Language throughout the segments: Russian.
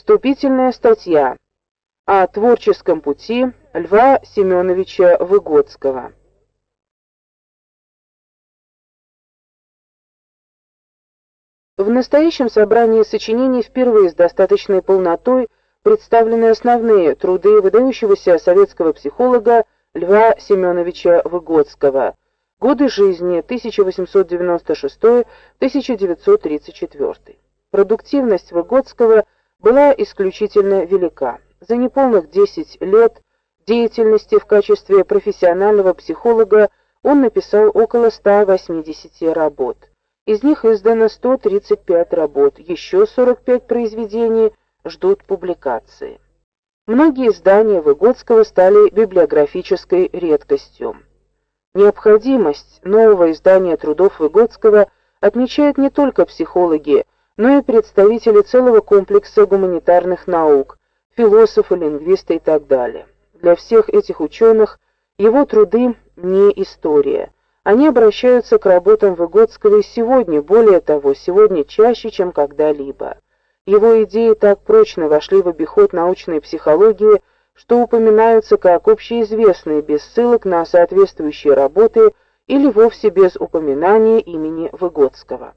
Вступительная статья о творческом пути Льва Семеновича Выгодского. В настоящем собрании сочинений впервые с достаточной полнотой представлены основные труды выдающегося советского психолога Льва Семеновича Выгодского. Годы жизни 1896-1934. Продуктивность Выгодского была исключительно велика. За неполных 10 лет деятельности в качестве профессионального психолога он написал около 180 работ. Из них издано 135 работ, еще 45 произведений ждут публикации. Многие издания Выгодского стали библиографической редкостью. Необходимость нового издания трудов Выгодского отмечают не только психологи, но и представители целого комплекса гуманитарных наук, философы, лингвисты и так далее. Для всех этих ученых его труды не история – они обращаются к работам Выгодского и сегодня, более того, сегодня чаще, чем когда-либо. Его идеи так прочно вошли в обиход научной психологии, что упоминаются как общеизвестные без ссылок на соответствующие работы или вовсе без упоминания имени Выгодского.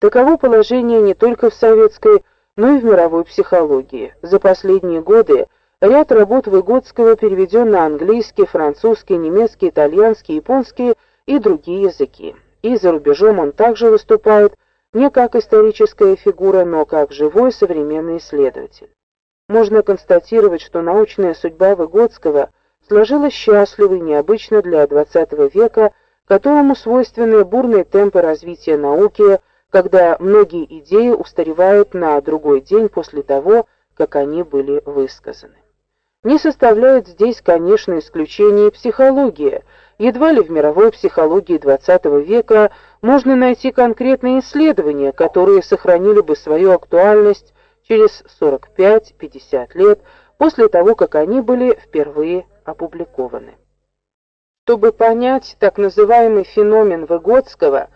Таково положение не только в советской, но и в мировой психологии. За последние годы ряд работ Выгодского переведен на английский, французский, немецкий, итальянский, японский и другие языки. И за рубежом он также выступает не как историческая фигура, но как живой современный исследователь. Можно констатировать, что научная судьба Выгодского сложилась счастливо и необычно для XX века, которому свойственны бурные темпы развития науки, когда многие идеи устаревают на другой день после того, как они были высказаны. Не составляет здесь, конечно, исключения психология, Едва ли в мировой психологии XX века можно найти конкретные исследования, которые сохранили бы свою актуальность через 45-50 лет после того, как они были впервые опубликованы. Чтобы понять так называемый феномен Выгодского,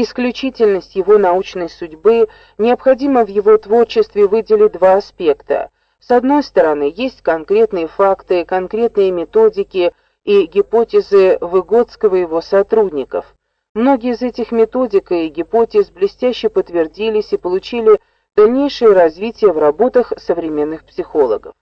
исключительность его научной судьбы, необходимо в его творчестве выделить два аспекта. С одной стороны, есть конкретные факты, конкретные методики, и гипотезы Выгодского и его сотрудников. Многие из этих методик и гипотез блестяще подтвердились и получили дальнейшее развитие в работах современных психологов.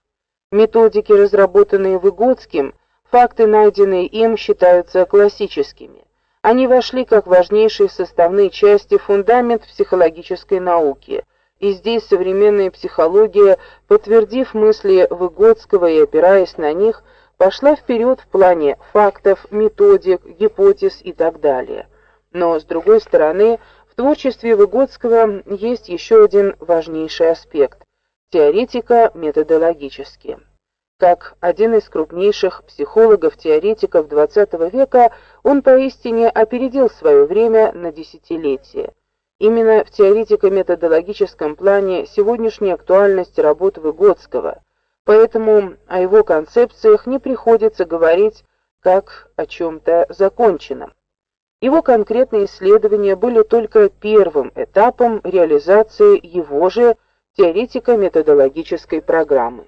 Методики, разработанные Выгодским, факты, найденные им, считаются классическими. Они вошли как важнейшие составные части фундамент психологической науки. И здесь современная психология, подтвердив мысли Выгодского и опираясь на них, пошла вперед в плане фактов, методик, гипотез и так далее. Но с другой стороны, в творчестве Выгодского есть еще один важнейший аспект теоретика методологически. Как один из крупнейших психологов-теоретиков XX века, он поистине опередил свое время на десятилетие. Именно в теоретико-методологическом плане сегодняшняя актуальность работ Выгодского – Поэтому о его концепциях не приходится говорить как о чем то законченном. Его конкретные исследования были только первым этапом реализации его же теоретико-методологической программы.